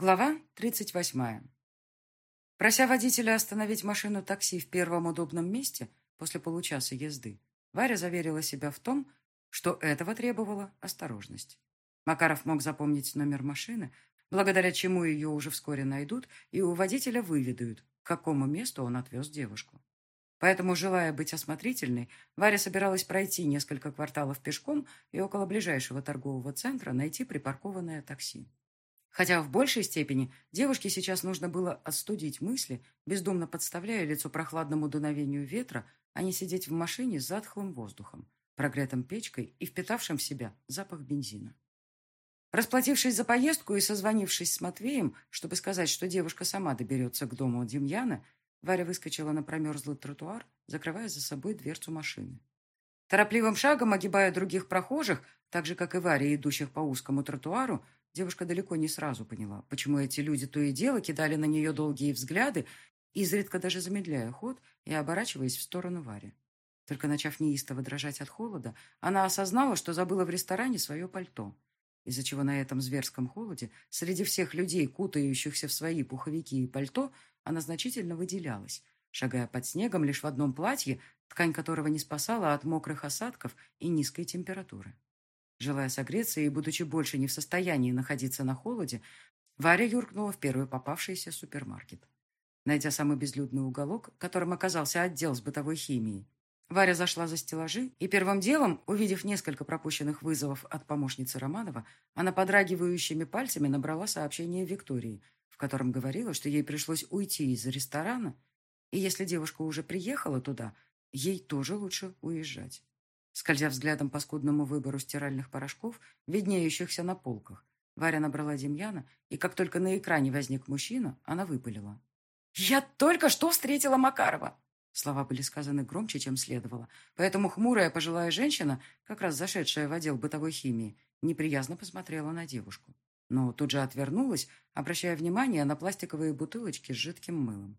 Глава 38. Прося водителя остановить машину такси в первом удобном месте после получаса езды, Варя заверила себя в том, что этого требовала осторожность. Макаров мог запомнить номер машины, благодаря чему ее уже вскоре найдут и у водителя выведают, к какому месту он отвез девушку. Поэтому, желая быть осмотрительной, Варя собиралась пройти несколько кварталов пешком и около ближайшего торгового центра найти припаркованное такси. Хотя в большей степени девушке сейчас нужно было остудить мысли, бездумно подставляя лицо прохладному дуновению ветра, а не сидеть в машине с затхлым воздухом, прогретым печкой и впитавшим в себя запах бензина. Расплатившись за поездку и созвонившись с Матвеем, чтобы сказать, что девушка сама доберется к дому Демьяна, Варя выскочила на промерзлый тротуар, закрывая за собой дверцу машины. Торопливым шагом, огибая других прохожих, так же, как и Варя, идущих по узкому тротуару, Девушка далеко не сразу поняла, почему эти люди то и дело кидали на нее долгие взгляды, изредка даже замедляя ход и оборачиваясь в сторону Вари. Только начав неистово дрожать от холода, она осознала, что забыла в ресторане свое пальто, из-за чего на этом зверском холоде среди всех людей, кутающихся в свои пуховики и пальто, она значительно выделялась, шагая под снегом лишь в одном платье, ткань которого не спасала от мокрых осадков и низкой температуры. Желая согреться и будучи больше не в состоянии находиться на холоде, Варя юркнула в первый попавшийся супермаркет. Найдя самый безлюдный уголок, которым оказался отдел с бытовой химией, Варя зашла за стеллажи и первым делом, увидев несколько пропущенных вызовов от помощницы Романова, она подрагивающими пальцами набрала сообщение Виктории, в котором говорила, что ей пришлось уйти из ресторана, и если девушка уже приехала туда, ей тоже лучше уезжать скользя взглядом по скудному выбору стиральных порошков, виднеющихся на полках. Варя набрала Демьяна, и как только на экране возник мужчина, она выпалила. «Я только что встретила Макарова!» Слова были сказаны громче, чем следовало, поэтому хмурая пожилая женщина, как раз зашедшая в отдел бытовой химии, неприязно посмотрела на девушку. Но тут же отвернулась, обращая внимание на пластиковые бутылочки с жидким мылом.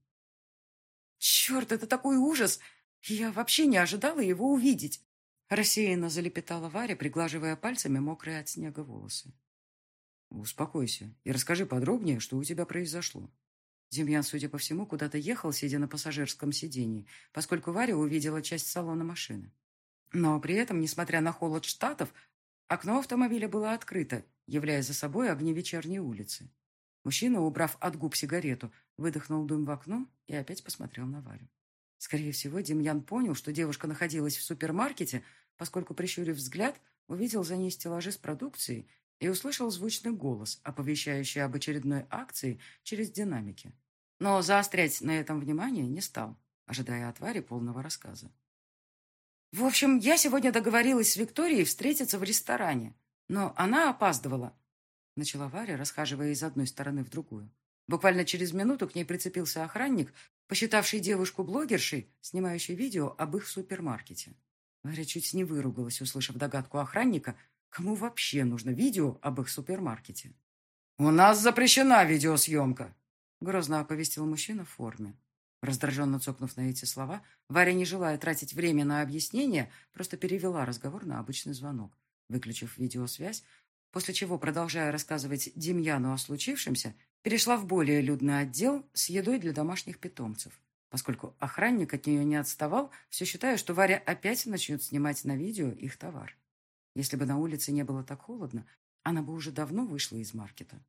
«Черт, это такой ужас! Я вообще не ожидала его увидеть!» Рассеянно залепетала Варя, приглаживая пальцами мокрые от снега волосы. «Успокойся и расскажи подробнее, что у тебя произошло». Демьян, судя по всему, куда-то ехал, сидя на пассажирском сидении, поскольку Варя увидела часть салона машины. Но при этом, несмотря на холод штатов, окно автомобиля было открыто, являя за собой огни вечерней улицы. Мужчина, убрав от губ сигарету, выдохнул дым в окно и опять посмотрел на Варю. Скорее всего, Демьян понял, что девушка находилась в супермаркете, поскольку, прищурив взгляд, увидел за ней стеллажи с продукцией и услышал звучный голос, оповещающий об очередной акции через динамики. Но заострять на этом внимание не стал, ожидая от Вари полного рассказа. «В общем, я сегодня договорилась с Викторией встретиться в ресторане, но она опаздывала», начала Варя, расхаживая из одной стороны в другую. Буквально через минуту к ней прицепился охранник, посчитавший девушку блогершей, снимающей видео об их супермаркете. Варя чуть не выругалась, услышав догадку охранника, кому вообще нужно видео об их супермаркете. «У нас запрещена видеосъемка!» — грозно оповестил мужчина в форме. Раздраженно цокнув на эти слова, Варя, не желая тратить время на объяснение, просто перевела разговор на обычный звонок. Выключив видеосвязь, после чего, продолжая рассказывать Демьяну о случившемся, перешла в более людный отдел с едой для домашних питомцев, поскольку охранник от нее не отставал, все считая, что Варя опять начнет снимать на видео их товар. Если бы на улице не было так холодно, она бы уже давно вышла из маркета.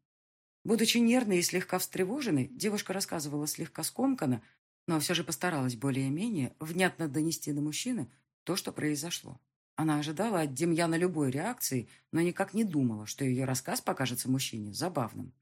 Будучи нервной и слегка встревоженной, девушка рассказывала слегка скомканно, но все же постаралась более-менее внятно донести до мужчины то, что произошло. Она ожидала от Демьяна любой реакции, но никак не думала, что ее рассказ покажется мужчине забавным.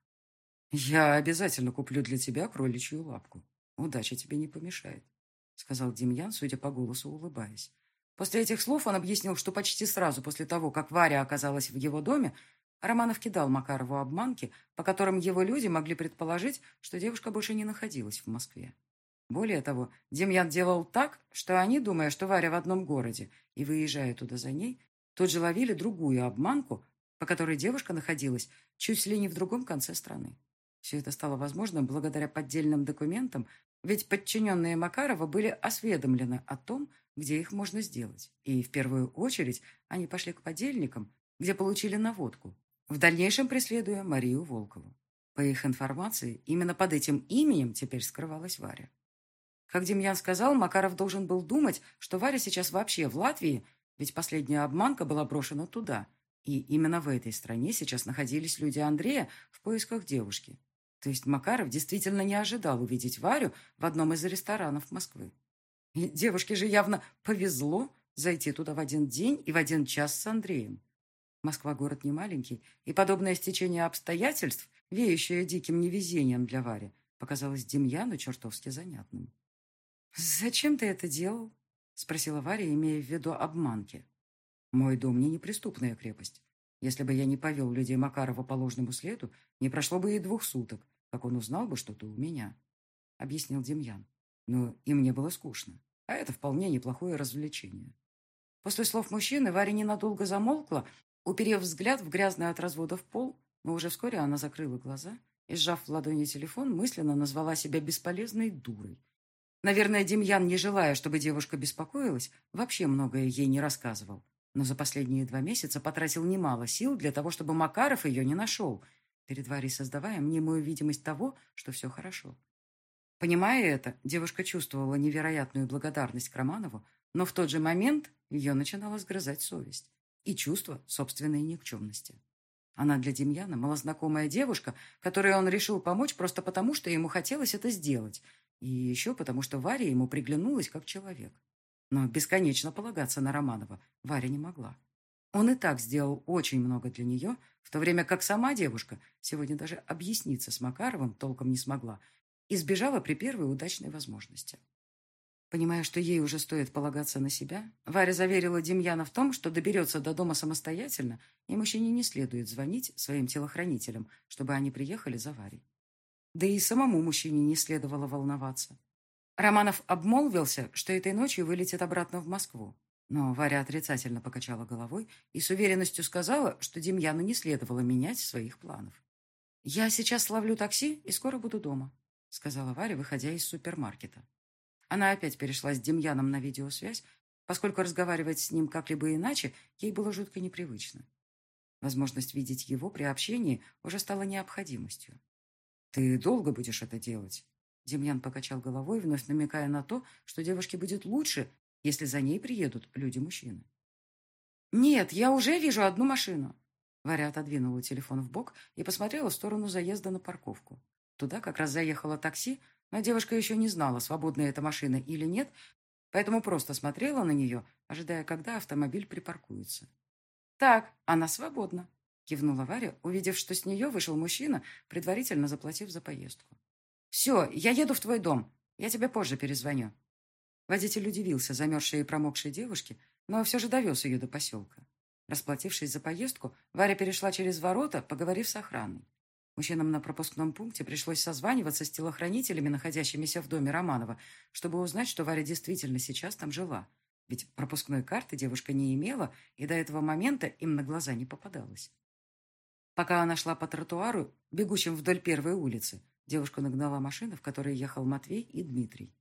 «Я обязательно куплю для тебя кроличью лапку. Удача тебе не помешает», — сказал Демьян, судя по голосу, улыбаясь. После этих слов он объяснил, что почти сразу после того, как Варя оказалась в его доме, Романов кидал Макарову обманки, по которым его люди могли предположить, что девушка больше не находилась в Москве. Более того, Демьян делал так, что они, думая, что Варя в одном городе, и выезжая туда за ней, тут же ловили другую обманку, по которой девушка находилась чуть ли не в другом конце страны. Все это стало возможным благодаря поддельным документам, ведь подчиненные Макарова были осведомлены о том, где их можно сделать. И в первую очередь они пошли к подельникам, где получили наводку, в дальнейшем преследуя Марию Волкову. По их информации, именно под этим именем теперь скрывалась Варя. Как Демьян сказал, Макаров должен был думать, что Варя сейчас вообще в Латвии, ведь последняя обманка была брошена туда. И именно в этой стране сейчас находились люди Андрея в поисках девушки. То есть Макаров действительно не ожидал увидеть Варю в одном из ресторанов Москвы. И девушке же явно повезло зайти туда в один день и в один час с Андреем. Москва город не маленький, и подобное стечение обстоятельств, веющее диким невезением для Вари, показалось Демьяну чертовски занятным. «Зачем ты это делал?» — спросила Варя, имея в виду обманки. «Мой дом не неприступная крепость. Если бы я не повел людей Макарова по ложному следу, не прошло бы и двух суток, как он узнал бы, что ты у меня», — объяснил Демьян. «Но и мне было скучно, а это вполне неплохое развлечение». После слов мужчины Варя ненадолго замолкла, уперев взгляд в грязный от разводов пол, но уже вскоре она закрыла глаза и, сжав в ладони телефон, мысленно назвала себя бесполезной дурой. Наверное, Демьян, не желая, чтобы девушка беспокоилась, вообще многое ей не рассказывал. Но за последние два месяца потратил немало сил для того, чтобы Макаров ее не нашел, перед Варей создавая мнимую видимость того, что все хорошо. Понимая это, девушка чувствовала невероятную благодарность к Романову, но в тот же момент ее начинала сгрызать совесть и чувство собственной никчемности. Она для Демьяна малознакомая девушка, которой он решил помочь просто потому, что ему хотелось это сделать, и еще потому, что Варя ему приглянулась как человек. Но бесконечно полагаться на Романова Варя не могла. Он и так сделал очень много для нее, в то время как сама девушка сегодня даже объясниться с Макаровым толком не смогла и сбежала при первой удачной возможности. Понимая, что ей уже стоит полагаться на себя, Варя заверила Демьяна в том, что доберется до дома самостоятельно, и мужчине не следует звонить своим телохранителям, чтобы они приехали за Варей. Да и самому мужчине не следовало волноваться. Романов обмолвился, что этой ночью вылетит обратно в Москву. Но Варя отрицательно покачала головой и с уверенностью сказала, что Демьяну не следовало менять своих планов. «Я сейчас ловлю такси и скоро буду дома», — сказала Варя, выходя из супермаркета. Она опять перешла с Демьяном на видеосвязь, поскольку разговаривать с ним как-либо иначе ей было жутко непривычно. Возможность видеть его при общении уже стала необходимостью. «Ты долго будешь это делать?» Демьян покачал головой, вновь намекая на то, что девушке будет лучше, если за ней приедут люди-мужчины. «Нет, я уже вижу одну машину». Варя отодвинула телефон в бок и посмотрела в сторону заезда на парковку. Туда как раз заехало такси, но девушка еще не знала, свободная эта машина или нет, поэтому просто смотрела на нее, ожидая, когда автомобиль припаркуется. «Так, она свободна», — кивнула Варя, увидев, что с нее вышел мужчина, предварительно заплатив за поездку. «Все, я еду в твой дом. Я тебе позже перезвоню». Водитель удивился замерзшей и промокшей девушке, но все же довез ее до поселка. Расплатившись за поездку, Варя перешла через ворота, поговорив с охраной. Мужчинам на пропускном пункте пришлось созваниваться с телохранителями, находящимися в доме Романова, чтобы узнать, что Варя действительно сейчас там жила. Ведь пропускной карты девушка не имела, и до этого момента им на глаза не попадалось. Пока она шла по тротуару, бегущим вдоль первой улицы, девушку нагнала машина, в которой ехал Матвей и Дмитрий.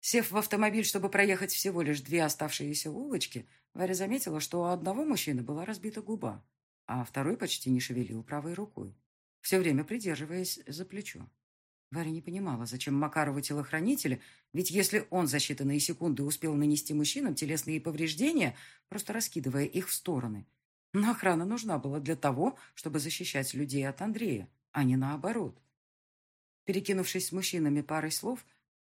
Сев в автомобиль, чтобы проехать всего лишь две оставшиеся улочки, Варя заметила, что у одного мужчины была разбита губа, а второй почти не шевелил правой рукой все время придерживаясь за плечо. Варя не понимала, зачем Макарову телохранители, ведь если он за считанные секунды успел нанести мужчинам телесные повреждения, просто раскидывая их в стороны. Но охрана нужна была для того, чтобы защищать людей от Андрея, а не наоборот. Перекинувшись с мужчинами парой слов,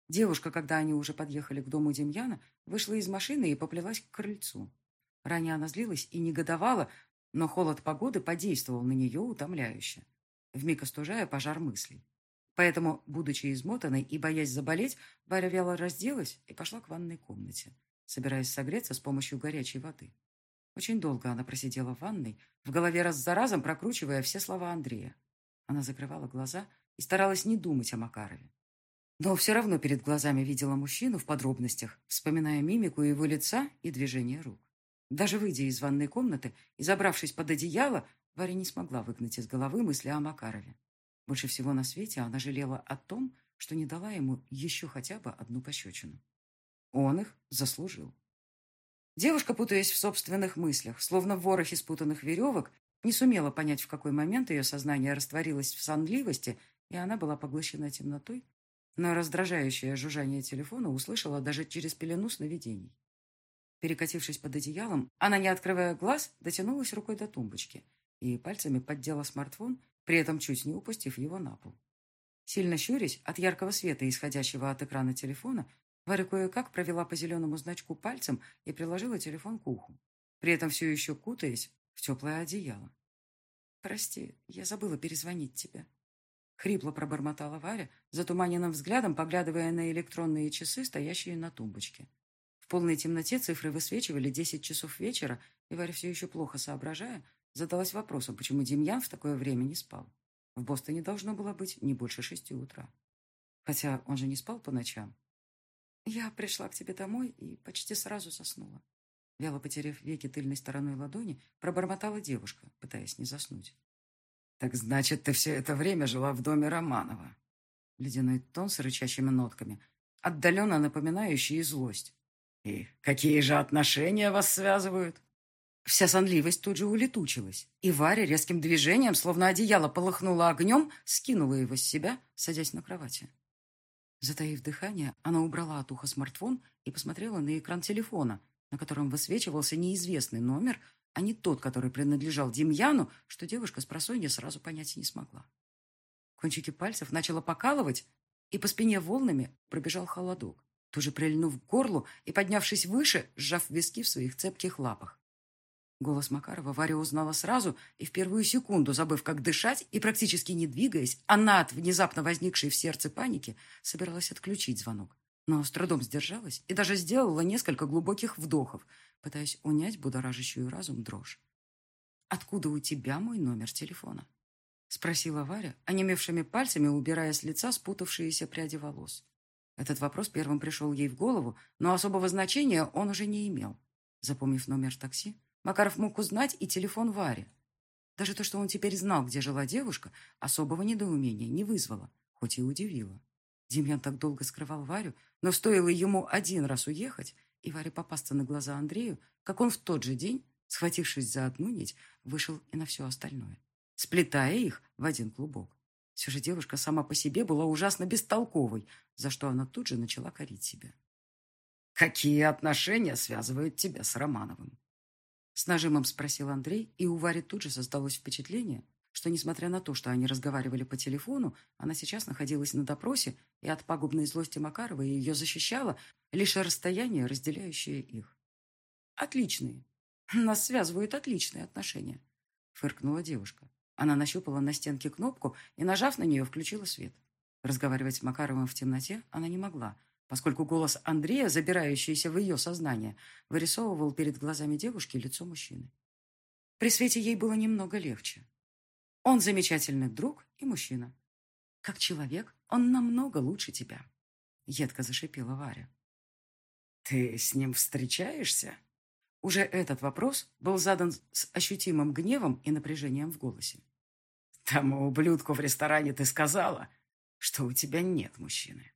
девушка, когда они уже подъехали к дому Демьяна, вышла из машины и поплелась к крыльцу. Ранее она злилась и негодовала, но холод погоды подействовал на нее утомляюще вмиг остужая пожар мыслей. Поэтому, будучи измотанной и боясь заболеть, Варя вяло разделась и пошла к ванной комнате, собираясь согреться с помощью горячей воды. Очень долго она просидела в ванной, в голове раз за разом прокручивая все слова Андрея. Она закрывала глаза и старалась не думать о Макарове. Но все равно перед глазами видела мужчину в подробностях, вспоминая мимику его лица и движение рук. Даже выйдя из ванной комнаты и забравшись под одеяло, Варя не смогла выгнать из головы мысли о Макарове. Больше всего на свете она жалела о том, что не дала ему еще хотя бы одну пощечину. Он их заслужил. Девушка, путаясь в собственных мыслях, словно в ворохе спутанных веревок, не сумела понять, в какой момент ее сознание растворилось в сонливости и она была поглощена темнотой, но раздражающее жужжание телефона услышала даже через пелену сновидений. Перекатившись под одеялом, она, не открывая глаз, дотянулась рукой до тумбочки и пальцами поддела смартфон, при этом чуть не упустив его на пол. Сильно щурясь от яркого света, исходящего от экрана телефона, Варя кое-как провела по зеленому значку пальцем и приложила телефон к уху, при этом все еще кутаясь в теплое одеяло. «Прости, я забыла перезвонить тебе». Хрипло пробормотала Варя, затуманенным взглядом поглядывая на электронные часы, стоящие на тумбочке. В полной темноте цифры высвечивали десять часов вечера, и Варя все еще плохо соображая, задалась вопросом, почему Демьян в такое время не спал. В Бостоне должно было быть не больше шести утра. Хотя он же не спал по ночам. Я пришла к тебе домой и почти сразу заснула. Вяло потеряв веки тыльной стороной ладони, пробормотала девушка, пытаясь не заснуть. «Так значит, ты все это время жила в доме Романова?» Ледяной тон с рычащими нотками, отдаленно напоминающий злость. «И какие же отношения вас связывают?» Вся сонливость тут же улетучилась, и Варя резким движением, словно одеяло полыхнуло огнем, скинула его с себя, садясь на кровати. Затаив дыхание, она убрала от уха смартфон и посмотрела на экран телефона, на котором высвечивался неизвестный номер, а не тот, который принадлежал Демьяну, что девушка с просонья сразу понять не смогла. Кончики пальцев начала покалывать, и по спине волнами пробежал холодок, тут же прильнув к горлу и, поднявшись выше, сжав виски в своих цепких лапах. Голос Макарова Варя узнала сразу и в первую секунду, забыв, как дышать и практически не двигаясь, она от внезапно возникшей в сердце паники собиралась отключить звонок но с трудом сдержалась и даже сделала несколько глубоких вдохов, пытаясь унять будоражащую разум дрожь. «Откуда у тебя мой номер телефона?» — спросила Варя, онемевшими пальцами убирая с лица спутавшиеся пряди волос. Этот вопрос первым пришел ей в голову, но особого значения он уже не имел. Запомнив номер такси, Макаров мог узнать и телефон Вари. Даже то, что он теперь знал, где жила девушка, особого недоумения не вызвало, хоть и удивило. Демьян так долго скрывал Варю, но стоило ему один раз уехать, и Варе попасться на глаза Андрею, как он в тот же день, схватившись за одну нить, вышел и на все остальное, сплетая их в один клубок. Все же девушка сама по себе была ужасно бестолковой, за что она тут же начала корить себя. «Какие отношения связывают тебя с Романовым?» С нажимом спросил Андрей, и у Вари тут же создалось впечатление, что, несмотря на то, что они разговаривали по телефону, она сейчас находилась на допросе, и от пагубной злости Макарова ее защищало лишь расстояние, разделяющее их. «Отличные. Нас связывают отличные отношения», — фыркнула девушка. Она нащупала на стенке кнопку и, нажав на нее, включила свет. Разговаривать с Макаровым в темноте она не могла, поскольку голос Андрея, забирающийся в ее сознание, вырисовывал перед глазами девушки лицо мужчины. При свете ей было немного легче. Он замечательный друг и мужчина. Как человек он намного лучше тебя. Едко зашипела Варя. Ты с ним встречаешься? Уже этот вопрос был задан с ощутимым гневом и напряжением в голосе. Тому ублюдку в ресторане ты сказала, что у тебя нет мужчины.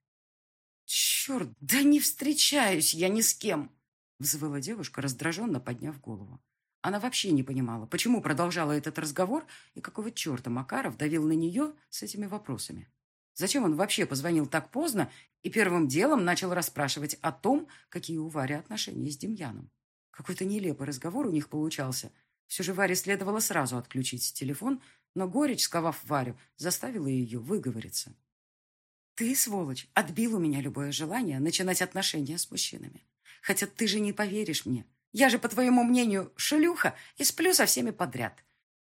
Черт, да не встречаюсь я ни с кем! Взвыла девушка, раздраженно подняв голову. Она вообще не понимала, почему продолжала этот разговор и какого черта Макаров давил на нее с этими вопросами. Зачем он вообще позвонил так поздно и первым делом начал расспрашивать о том, какие у Вари отношения с Демьяном? Какой-то нелепый разговор у них получался. Все же Варе следовало сразу отключить телефон, но горечь, сковав Варю, заставила ее выговориться. «Ты, сволочь, отбил у меня любое желание начинать отношения с мужчинами. Хотя ты же не поверишь мне. Я же, по твоему мнению, шлюха и сплю со всеми подряд.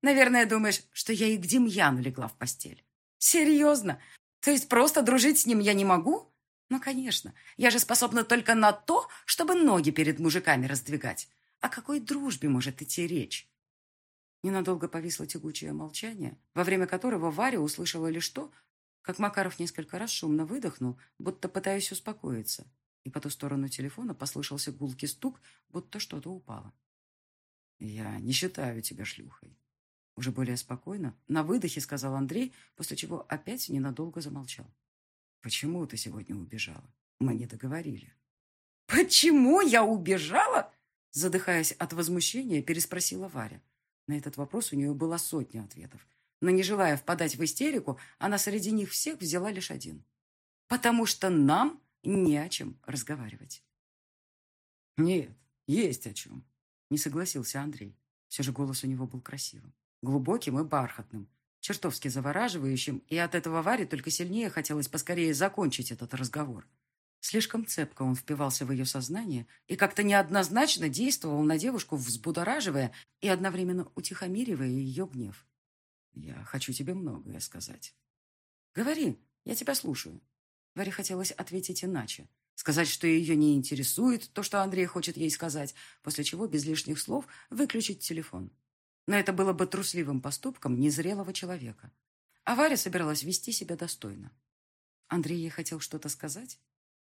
Наверное, думаешь, что я и к Демьяну легла в постель. Серьезно? То есть просто дружить с ним я не могу? Ну, конечно. Я же способна только на то, чтобы ноги перед мужиками раздвигать. О какой дружбе может идти речь? Ненадолго повисло тягучее молчание, во время которого Варя услышала лишь то, как Макаров несколько раз шумно выдохнул, будто пытаясь успокоиться и по ту сторону телефона послышался гулкий стук, будто что-то упало. «Я не считаю тебя шлюхой». Уже более спокойно, на выдохе сказал Андрей, после чего опять ненадолго замолчал. «Почему ты сегодня убежала? Мы не договорили». «Почему я убежала?» Задыхаясь от возмущения, переспросила Варя. На этот вопрос у нее была сотня ответов. но не желая впадать в истерику, она среди них всех взяла лишь один. «Потому что нам не о чем разговаривать». «Нет, есть о чем», — не согласился Андрей. Все же голос у него был красивым, глубоким и бархатным, чертовски завораживающим, и от этого Варе только сильнее хотелось поскорее закончить этот разговор. Слишком цепко он впивался в ее сознание и как-то неоднозначно действовал на девушку, взбудораживая и одновременно утихомиривая ее гнев. «Я хочу тебе многое сказать». «Говори, я тебя слушаю». Варе хотелось ответить иначе. Сказать, что ее не интересует то, что Андрей хочет ей сказать, после чего без лишних слов выключить телефон. Но это было бы трусливым поступком незрелого человека. А Варя собиралась вести себя достойно. Андрей ей хотел что-то сказать?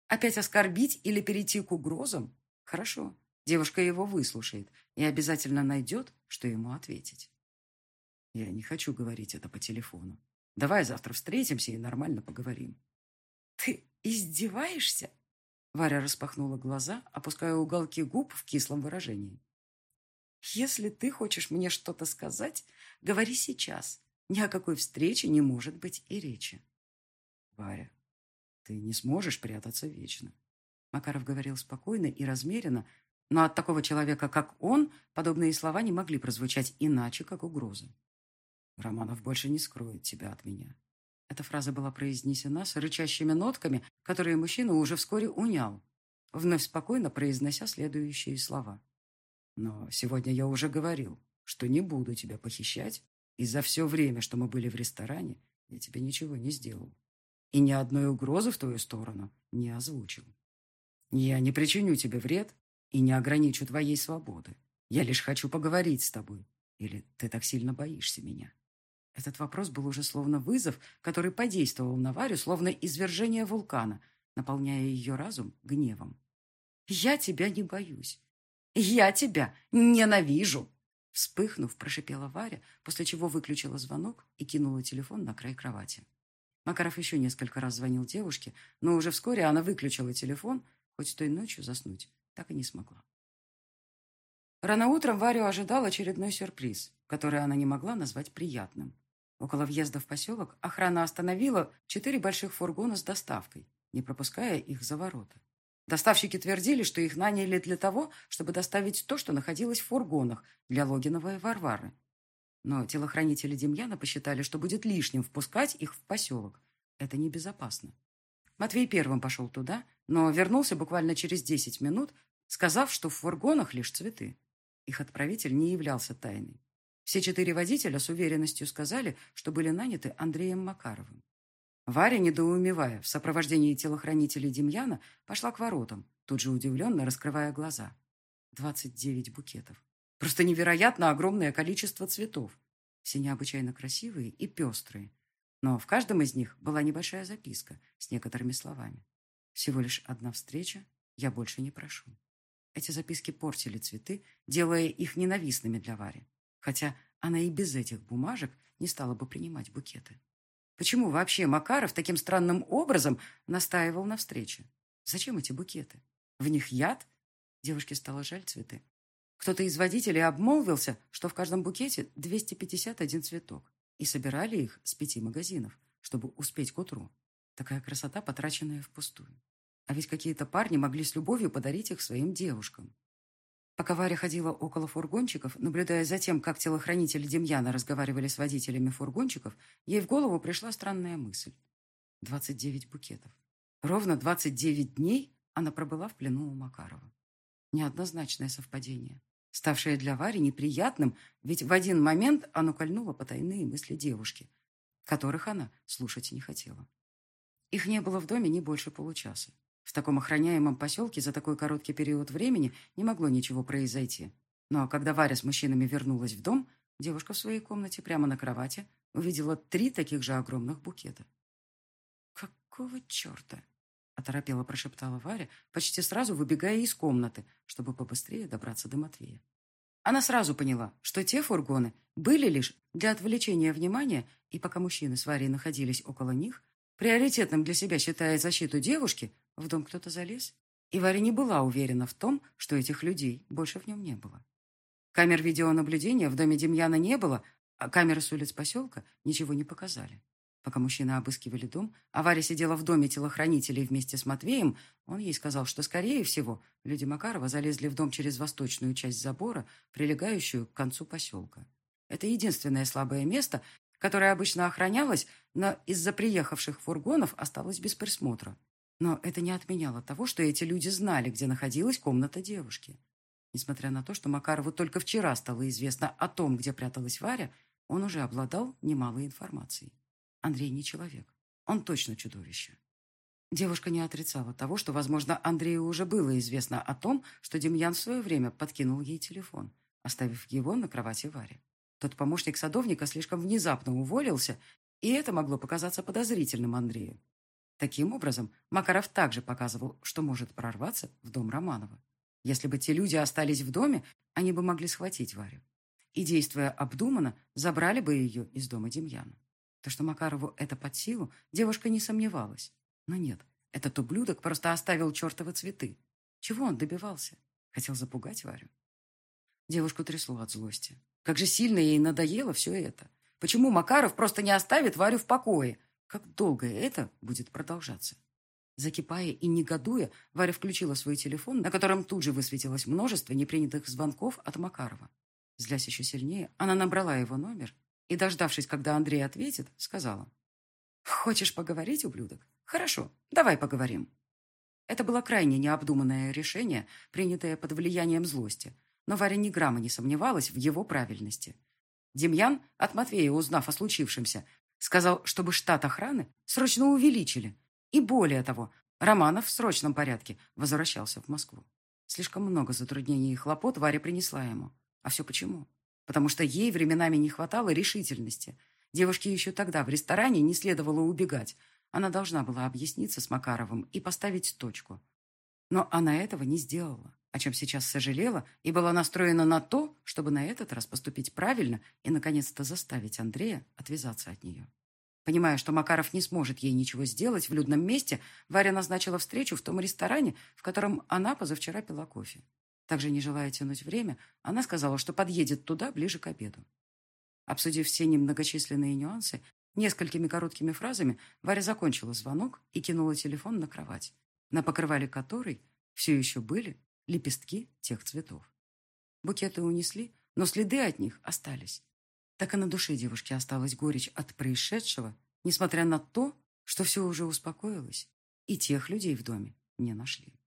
Опять оскорбить или перейти к угрозам? Хорошо, девушка его выслушает и обязательно найдет, что ему ответить. Я не хочу говорить это по телефону. Давай завтра встретимся и нормально поговорим. Ты издеваешься? Варя распахнула глаза, опуская уголки губ в кислом выражении. Если ты хочешь мне что-то сказать, говори сейчас. Ни о какой встрече не может быть и речи. Варя, ты не сможешь прятаться вечно. Макаров говорил спокойно и размеренно, но от такого человека, как он, подобные слова не могли прозвучать иначе, как угроза. Романов больше не скроет тебя от меня. Эта фраза была произнесена с рычащими нотками, которые мужчина уже вскоре унял, вновь спокойно произнося следующие слова. Но сегодня я уже говорил, что не буду тебя похищать, и за все время, что мы были в ресторане, я тебе ничего не сделал. И ни одной угрозы в твою сторону не озвучил. Я не причиню тебе вред и не ограничу твоей свободы. Я лишь хочу поговорить с тобой. Или ты так сильно боишься меня? Этот вопрос был уже словно вызов, который подействовал на Варю, словно извержение вулкана, наполняя ее разум гневом. «Я тебя не боюсь. «Я тебя ненавижу!» Вспыхнув, прошипела Варя, после чего выключила звонок и кинула телефон на край кровати. Макаров еще несколько раз звонил девушке, но уже вскоре она выключила телефон, хоть той ночью заснуть так и не смогла. Рано утром Варю ожидал очередной сюрприз, который она не могла назвать приятным. Около въезда в поселок охрана остановила четыре больших фургона с доставкой, не пропуская их за ворота. Доставщики твердили, что их наняли для того, чтобы доставить то, что находилось в фургонах для Логинова и Варвары. Но телохранители Демьяна посчитали, что будет лишним впускать их в поселок. Это небезопасно. Матвей первым пошел туда, но вернулся буквально через 10 минут, сказав, что в фургонах лишь цветы. Их отправитель не являлся тайной. Все четыре водителя с уверенностью сказали, что были наняты Андреем Макаровым. Варя, недоумевая, в сопровождении телохранителей Демьяна, пошла к воротам, тут же удивленно раскрывая глаза. Двадцать девять букетов. Просто невероятно огромное количество цветов. Все необычайно красивые и пестрые. Но в каждом из них была небольшая записка с некоторыми словами. Всего лишь одна встреча, я больше не прошу. Эти записки портили цветы, делая их ненавистными для Вари. Хотя она и без этих бумажек не стала бы принимать букеты. Почему вообще Макаров таким странным образом настаивал на встрече? Зачем эти букеты? В них яд? Девушке стало жаль цветы. Кто-то из водителей обмолвился, что в каждом букете 251 цветок, и собирали их с пяти магазинов, чтобы успеть к утру. Такая красота, потраченная впустую. А ведь какие-то парни могли с любовью подарить их своим девушкам. Пока Варя ходила около фургончиков, наблюдая за тем, как телохранители Демьяна разговаривали с водителями фургончиков, ей в голову пришла странная мысль. 29 букетов. Ровно 29 дней она пробыла в плену у Макарова. Неоднозначное совпадение, ставшее для Вари неприятным, ведь в один момент оно кольнуло потайные мысли девушки, которых она слушать не хотела. Их не было в доме не больше получаса. В таком охраняемом поселке за такой короткий период времени не могло ничего произойти. Но когда Варя с мужчинами вернулась в дом, девушка в своей комнате прямо на кровати увидела три таких же огромных букета. «Какого черта?» – оторопела прошептала Варя, почти сразу выбегая из комнаты, чтобы побыстрее добраться до Матвея. Она сразу поняла, что те фургоны были лишь для отвлечения внимания, и пока мужчины с Варей находились около них, приоритетным для себя считая защиту девушки, в дом кто-то залез, и Варя не была уверена в том, что этих людей больше в нем не было. Камер видеонаблюдения в доме Демьяна не было, А камеры с улиц поселка ничего не показали. Пока мужчины обыскивали дом, а Варя сидела в доме телохранителей вместе с Матвеем, он ей сказал, что, скорее всего, люди Макарова залезли в дом через восточную часть забора, прилегающую к концу поселка. Это единственное слабое место, которое обычно охранялось, но из-за приехавших фургонов осталось без присмотра. Но это не отменяло того, что эти люди знали, где находилась комната девушки. Несмотря на то, что Макарову только вчера стало известно о том, где пряталась Варя, он уже обладал немалой информацией. Андрей не человек. Он точно чудовище. Девушка не отрицала того, что, возможно, Андрею уже было известно о том, что Демьян в свое время подкинул ей телефон, оставив его на кровати Варе. Тот помощник садовника слишком внезапно уволился, и это могло показаться подозрительным Андрею. Таким образом, Макаров также показывал, что может прорваться в дом Романова. Если бы те люди остались в доме, они бы могли схватить Варю. И, действуя обдуманно, забрали бы ее из дома Демьяна. То, что Макарову это под силу, девушка не сомневалась. Но нет, этот ублюдок просто оставил чертовы цветы. Чего он добивался? Хотел запугать Варю? Девушку трясло от злости. Как же сильно ей надоело все это. Почему Макаров просто не оставит Варю в покое? Как долго это будет продолжаться? Закипая и негодуя, Варя включила свой телефон, на котором тут же высветилось множество непринятых звонков от Макарова. Злясь еще сильнее, она набрала его номер и, дождавшись, когда Андрей ответит, сказала. «Хочешь поговорить, ублюдок? Хорошо, давай поговорим». Это было крайне необдуманное решение, принятое под влиянием злости, но Варя ни грамма не сомневалась в его правильности. Демьян, от Матвея узнав о случившемся, сказал, чтобы штат охраны срочно увеличили. И более того, Романов в срочном порядке возвращался в Москву. Слишком много затруднений и хлопот Варя принесла ему. А все почему? потому что ей временами не хватало решительности. Девушке еще тогда в ресторане не следовало убегать. Она должна была объясниться с Макаровым и поставить точку. Но она этого не сделала, о чем сейчас сожалела и была настроена на то, чтобы на этот раз поступить правильно и, наконец-то, заставить Андрея отвязаться от нее. Понимая, что Макаров не сможет ей ничего сделать в людном месте, Варя назначила встречу в том ресторане, в котором она позавчера пила кофе. Также, не желая тянуть время, она сказала, что подъедет туда ближе к обеду. Обсудив все немногочисленные нюансы, несколькими короткими фразами Варя закончила звонок и кинула телефон на кровать, на покрывале которой все еще были лепестки тех цветов. Букеты унесли, но следы от них остались. Так и на душе девушки осталась горечь от происшедшего, несмотря на то, что все уже успокоилось, и тех людей в доме не нашли.